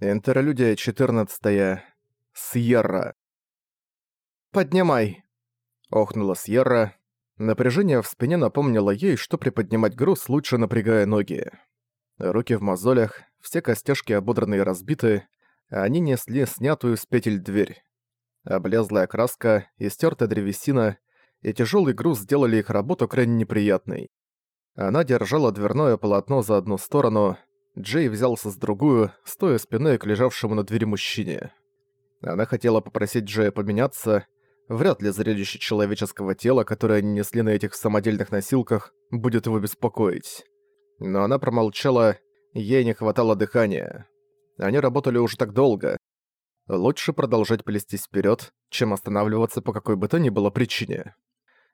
Интерлюдия 14. Сьерра. «Поднимай!» — охнула Сьерра. Напряжение в спине напомнило ей, что приподнимать груз лучше напрягая ноги. Руки в мозолях, все костяшки ободраны и разбиты, а они несли снятую с петель дверь. Облезлая краска, истертая древесина и тяжелый груз сделали их работу крайне неприятной. Она держала дверное полотно за одну сторону, Джей взялся с другую, стоя спиной к лежавшему на двери мужчине. Она хотела попросить Джея поменяться, вряд ли зрелище человеческого тела, которое они несли на этих самодельных носилках, будет его беспокоить. Но она промолчала, ей не хватало дыхания. Они работали уже так долго. Лучше продолжать плестись вперед, чем останавливаться по какой бы то ни было причине.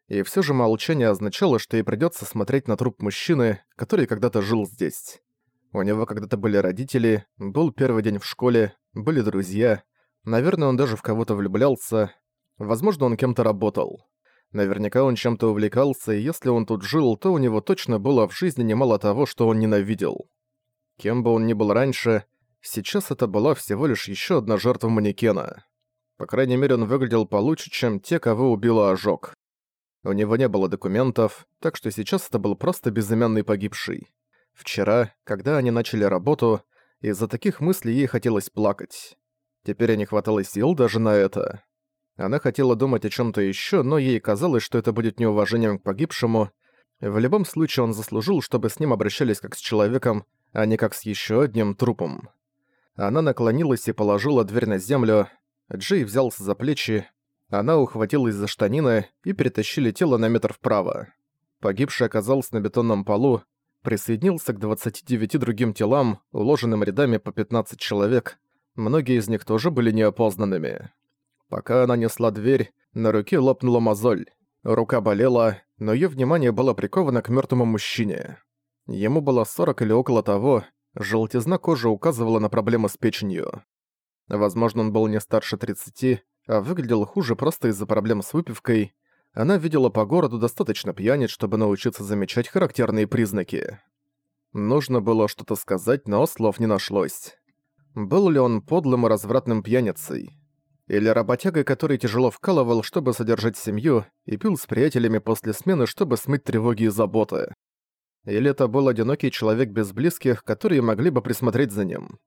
И все же молчание означало, что ей придется смотреть на труп мужчины, который когда-то жил здесь. У него когда-то были родители, был первый день в школе, были друзья. Наверное, он даже в кого-то влюблялся. Возможно, он кем-то работал. Наверняка он чем-то увлекался, и если он тут жил, то у него точно было в жизни немало того, что он ненавидел. Кем бы он ни был раньше, сейчас это была всего лишь еще одна жертва манекена. По крайней мере, он выглядел получше, чем те, кого убила ожог. У него не было документов, так что сейчас это был просто безымянный погибший. Вчера, когда они начали работу, из-за таких мыслей ей хотелось плакать. Теперь не хватало сил даже на это. Она хотела думать о чем то еще, но ей казалось, что это будет неуважением к погибшему. В любом случае он заслужил, чтобы с ним обращались как с человеком, а не как с еще одним трупом. Она наклонилась и положила дверь на землю. Джей взялся за плечи. Она ухватилась за штанины и перетащили тело на метр вправо. Погибший оказался на бетонном полу, присоединился к 29 другим телам, уложенным рядами по 15 человек. Многие из них тоже были неопознанными. Пока она несла дверь, на руке лопнула мозоль. Рука болела, но её внимание было приковано к мёртвому мужчине. Ему было 40 или около того, желтизна кожи указывала на проблемы с печенью. Возможно, он был не старше 30, а выглядел хуже просто из-за проблем с выпивкой, она видела по городу достаточно пьяниц, чтобы научиться замечать характерные признаки. Нужно было что-то сказать, но слов не нашлось. Был ли он подлым и развратным пьяницей? Или работягой, который тяжело вкалывал, чтобы содержать семью, и пил с приятелями после смены, чтобы смыть тревоги и заботы? Или это был одинокий человек без близких, которые могли бы присмотреть за ним?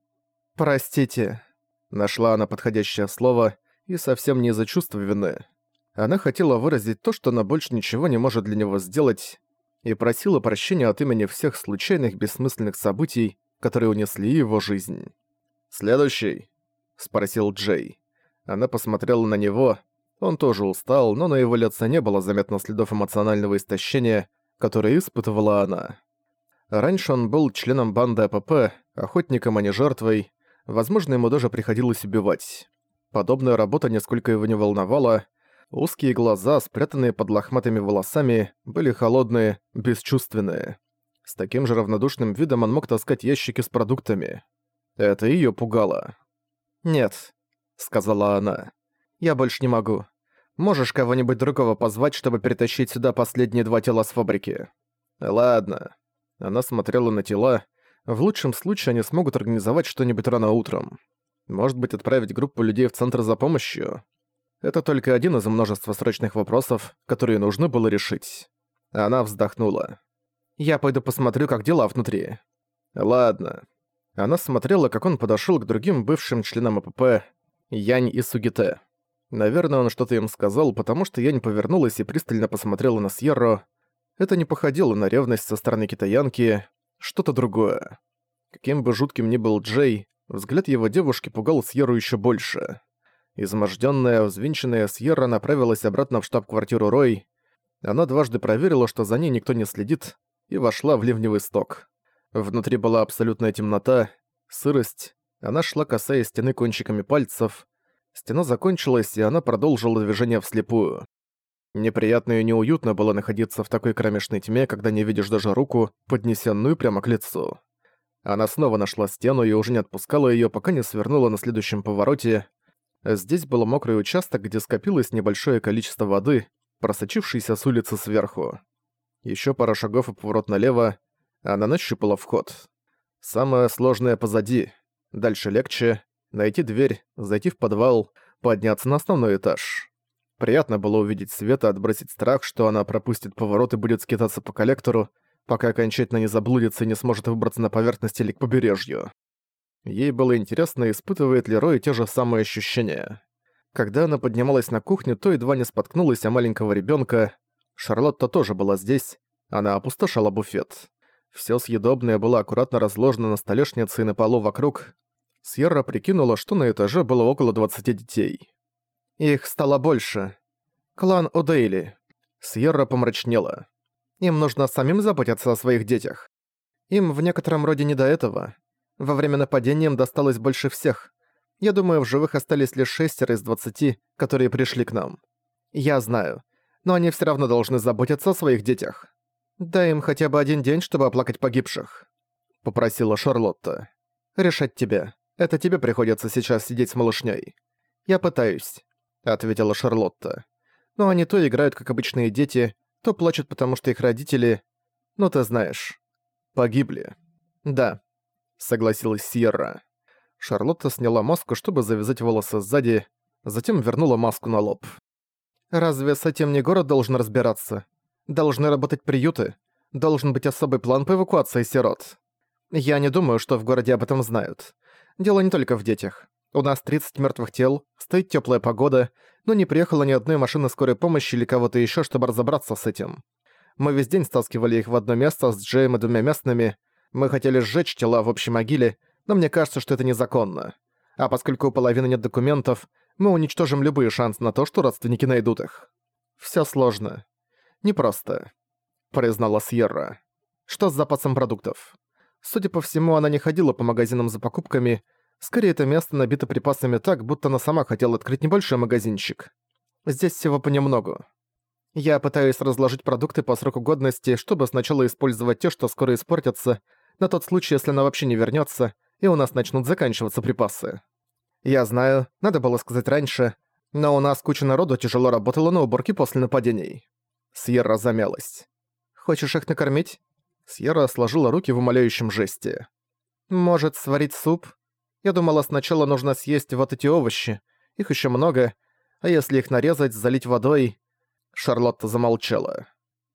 «Простите», — нашла она подходящее слово, и совсем не из-за чувства вины. Она хотела выразить то, что она больше ничего не может для него сделать, и просила прощения от имени всех случайных бессмысленных событий, которые унесли его жизнь. «Следующий?» — спросил Джей. Она посмотрела на него. Он тоже устал, но на его лице не было заметно следов эмоционального истощения, которое испытывала она. Раньше он был членом банды АПП, охотником, а не жертвой. Возможно, ему даже приходилось убивать. Подобная работа нисколько его не волновала, Узкие глаза, спрятанные под лохматыми волосами, были холодные, бесчувственные. С таким же равнодушным видом он мог таскать ящики с продуктами. Это её пугало. «Нет», — сказала она, — «я больше не могу. Можешь кого-нибудь другого позвать, чтобы перетащить сюда последние два тела с фабрики?» «Ладно». Она смотрела на тела. В лучшем случае они смогут организовать что-нибудь рано утром. Может быть, отправить группу людей в центр за помощью. Это только один из множества срочных вопросов, которые нужно было решить. Она вздохнула. «Я пойду посмотрю, как дела внутри». «Ладно». Она смотрела, как он подошёл к другим бывшим членам АПП, Янь и Сугите. Наверное, он что-то им сказал, потому что Янь повернулась и пристально посмотрела на Сьерро. Это не походило на ревность со стороны китаянки, что-то другое. Каким бы жутким ни был Джей, взгляд его девушки пугал Сьерру ещё больше. Измождённая, взвинченная Сьерра направилась обратно в штаб-квартиру Рой. Она дважды проверила, что за ней никто не следит, и вошла в ливневый сток. Внутри была абсолютная темнота, сырость. Она шла касаясь стены кончиками пальцев. Стена закончилась, и она продолжила движение вслепую. Неприятно и неуютно было находиться в такой кромешной тьме, когда не видишь даже руку, поднесенную прямо к лицу. Она снова нашла стену и уже не отпускала её, пока не свернула на следующем повороте, Здесь был мокрый участок, где скопилось небольшое количество воды, просочившейся с улицы сверху. Еще пара шагов и поворот налево, она нащупала вход. Самое сложное позади. Дальше легче. Найти дверь, зайти в подвал, подняться на основной этаж. Приятно было увидеть Света, отбросить страх, что она пропустит поворот и будет скитаться по коллектору, пока окончательно не заблудится и не сможет выбраться на поверхность или к побережью. Ей было интересно, испытывает ли Рой те же самые ощущения. Когда она поднималась на кухню, то едва не споткнулась о маленького ребенка. Шарлотта тоже была здесь. Она опустошала буфет. Все съедобное было аккуратно разложено на столешнице и на полу вокруг. Сьерра прикинула, что на этаже было около 20 детей. Их стало больше. Клан О'Дейли. Сьерра помрачнела. Им нужно самим заботиться о своих детях. Им в некотором роде не до этого. Во время нападения им досталось больше всех. Я думаю, в живых остались лишь шестеро из двадцати, которые пришли к нам. Я знаю. Но они все равно должны заботиться о своих детях. Дай им хотя бы один день, чтобы оплакать погибших. Попросила Шарлотта. Решать тебе. Это тебе приходится сейчас сидеть с малышней. Я пытаюсь, ответила Шарлотта. Но они то играют как обычные дети, то плачут, потому что их родители, ну ты знаешь, погибли. Да, согласилась Сьерра. Шарлотта сняла маску, чтобы завязать волосы сзади, затем вернула маску на лоб. «Разве с этим не город должен разбираться? Должны работать приюты. Должен быть особый план по эвакуации сирот. Я не думаю, что в городе об этом знают. Дело не только в детях. У нас 30 мертвых тел, стоит теплая погода, но не приехала ни одной машины скорой помощи или кого-то еще, чтобы разобраться с этим. Мы весь день стаскивали их в одно место с Джеем и двумя местными. Мы хотели сжечь тела в общей могиле, но мне кажется, что это незаконно. А поскольку у половины нет документов, мы уничтожим любые шансы на то, что родственники найдут их. Всё сложно. Непросто», — признала Сьерра. «Что с запасом продуктов?» Судя по всему, она не ходила по магазинам за покупками, скорее это место набито припасами так, будто она сама хотела открыть небольшой магазинчик. Здесь всего понемногу. Я пытаюсь разложить продукты по сроку годности, чтобы сначала использовать те, что скоро испортятся, на тот случай, если она вообще не вернется, и у нас начнут заканчиваться припасы. Я знаю, надо было сказать раньше, но у нас куча народу тяжело работала на уборке после нападений. Сьерра замялась. «Хочешь их накормить?» Сьерра сложила руки в умоляющем жесте. «Может, сварить суп? Я думала, сначала нужно съесть вот эти овощи. Их еще много. А если их нарезать, залить водой...» Шарлотта замолчала.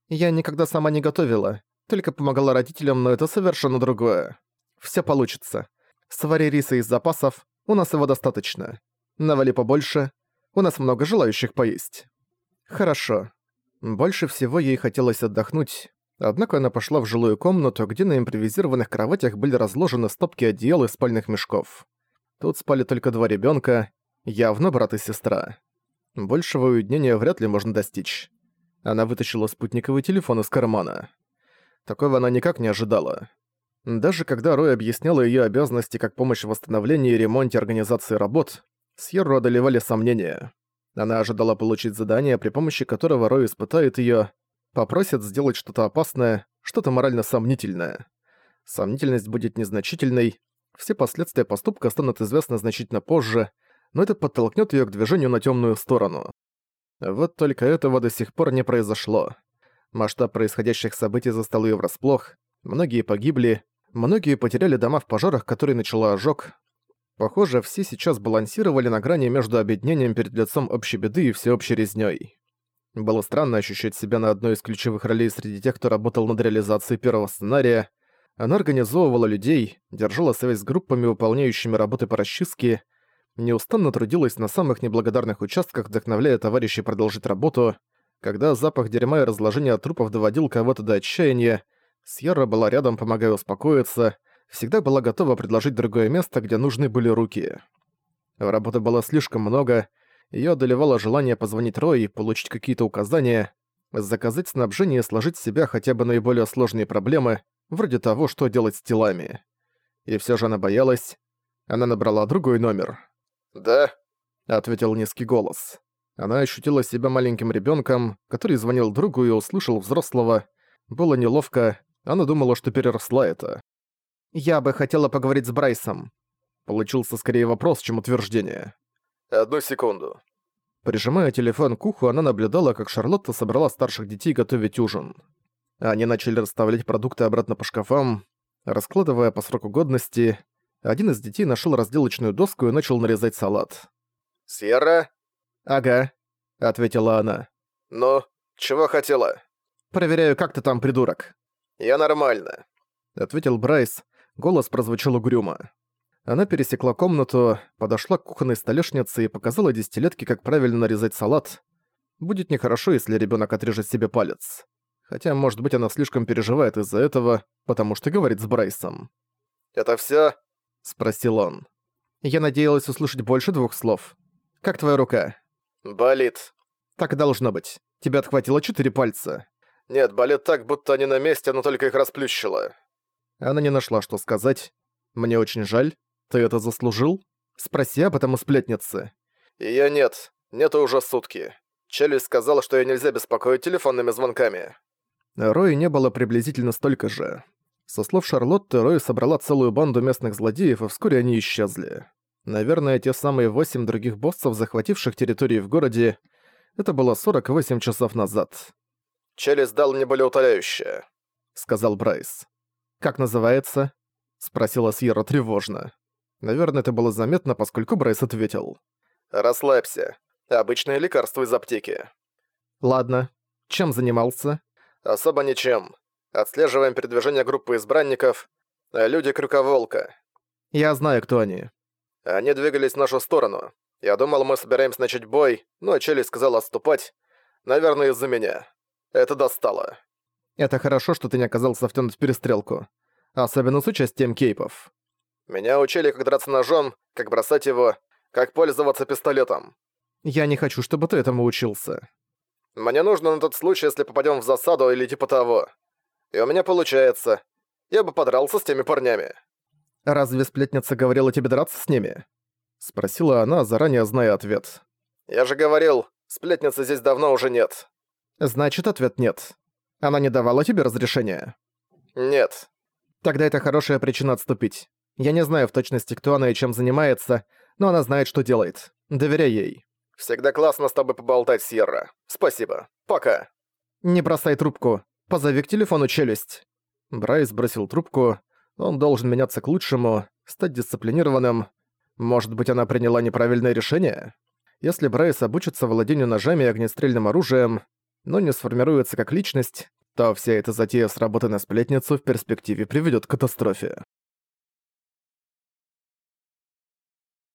«Я никогда сама не готовила. Только помогала родителям, но это совершенно другое. Все получится. Свари риса из запасов, у нас его достаточно. Навали побольше, у нас много желающих поесть. Хорошо. Больше всего ей хотелось отдохнуть, однако она пошла в жилую комнату, где на импровизированных кроватях были разложены стопки одеял и спальных мешков. Тут спали только два ребенка, явно брат и сестра. Большего уединения вряд ли можно достичь. Она вытащила спутниковый телефон из кармана. Такого она никак не ожидала. Даже когда Рой объясняла ее обязанности как помощь в восстановлении, ремонте организации работ, Сьерру одолевали сомнения. Она ожидала получить задание, при помощи которого Рой испытает ее, попросит сделать что-то опасное, что-то морально сомнительное. Сомнительность будет незначительной, все последствия поступка станут известны значительно позже, но это подтолкнет ее к движению на темную сторону. Вот только этого до сих пор не произошло. Масштаб происходящих событий застал ее врасплох, многие погибли, многие потеряли дома в пожарах, которые начала ожог, Похоже, все сейчас балансировали на грани между объединением перед лицом общей беды и всеобщей резнёй. Было странно ощущать себя на одной из ключевых ролей среди тех, кто работал над реализацией первого сценария. Она организовывала людей, держала связь с группами, выполняющими работы по расчистке, неустанно трудилась на самых неблагодарных участках, вдохновляя товарищей продолжить работу. Когда запах дерьма и разложения трупов доводил кого-то до отчаяния, Сьерра была рядом, помогая успокоиться — всегда была готова предложить другое место, где нужны были руки. Работы было слишком много, её одолевало желание позвонить Рой и получить какие-то указания, заказать снабжение и сложить в себя хотя бы наиболее сложные проблемы, вроде того, что делать с телами. И всё же она боялась. Она набрала другой номер. «Да», — ответил низкий голос. Она ощутила себя маленьким ребёнком, который звонил другу и услышал взрослого. Было неловко, она думала, что переросла это. «Я бы хотела поговорить с Брайсом». Получился скорее вопрос, чем утверждение. «Одну секунду». Прижимая телефон к уху, она наблюдала, как Шарлотта собрала старших детей готовить ужин. Они начали расставлять продукты обратно по шкафам, раскладывая по сроку годности. Один из детей нашел разделочную доску и начал нарезать салат. «Сьерра?» «Ага», — ответила она. «Ну, чего хотела?» «Проверяю, как ты там, придурок?» «Я нормально», — ответил Брайс. Голос прозвучал угрюмо. Она пересекла комнату, подошла к кухонной столешнице и показала десятилетке, как правильно нарезать салат. Будет нехорошо, если ребенок отрежет себе палец. Хотя, может быть, она слишком переживает из-за этого, потому что говорит с Брайсом. «Это всё?» — спросил он. Я надеялась услышать больше двух слов. «Как твоя рука?» «Болит». «Так и должно быть. Тебя отхватило четыре пальца». «Нет, болит так, будто они на месте, но только их расплющило». Она не нашла, что сказать. «Мне очень жаль. Ты это заслужил? Спроси об этом у сплетницы». «Её нет. Нету уже сутки. Челюсть сказала, что её нельзя беспокоить телефонными звонками». Рой не было приблизительно столько же. Со слов Шарлотты, Рой собрала целую банду местных злодеев, и вскоре они исчезли. Наверное, те самые восемь других боссов, захвативших территории в городе, это было 48 часов назад. «Челюсть дал мне болеутоляющее», — сказал Брайс. «Как называется?» — спросила Сьерра тревожно. Наверное, это было заметно, поскольку Брайс ответил. «Расслабься. Обычное лекарство из аптеки». «Ладно. Чем занимался?» «Особо ничем. Отслеживаем передвижение группы избранников. Люди Крюковолка». «Я знаю, кто они». Они двигались в нашу сторону. Я думал, мы собираемся начать бой, но Челли сказал отступать. Наверное, из-за меня. Это достало. Это хорошо, что ты не оказался втянут в перестрелку. Особенно с участием кейпов. Меня учили, как драться ножом, как бросать его, как пользоваться пистолетом. Я не хочу, чтобы ты этому учился. Мне нужно на тот случай, если попадем в засаду или типа того. И у меня получается. Я бы подрался с теми парнями. «Разве сплетница говорила тебе драться с ними?» Спросила она, заранее зная ответ. «Я же говорил, сплетницы здесь давно уже нет». «Значит, ответ нет. Она не давала тебе разрешения?» «Нет». «Тогда это хорошая причина отступить. Я не знаю в точности, кто она и чем занимается, но она знает, что делает. Доверяй ей». «Всегда классно с тобой поболтать, Сьерра. Спасибо. Пока». «Не бросай трубку. Позови к телефону челюсть». Брайс бросил трубку. Он должен меняться к лучшему, стать дисциплинированным. Может быть, она приняла неправильное решение? Если Брайс обучится владению ножами и огнестрельным оружием, но не сформируется как личность, то вся эта затея с работы на сплетницу в перспективе приведет к катастрофе.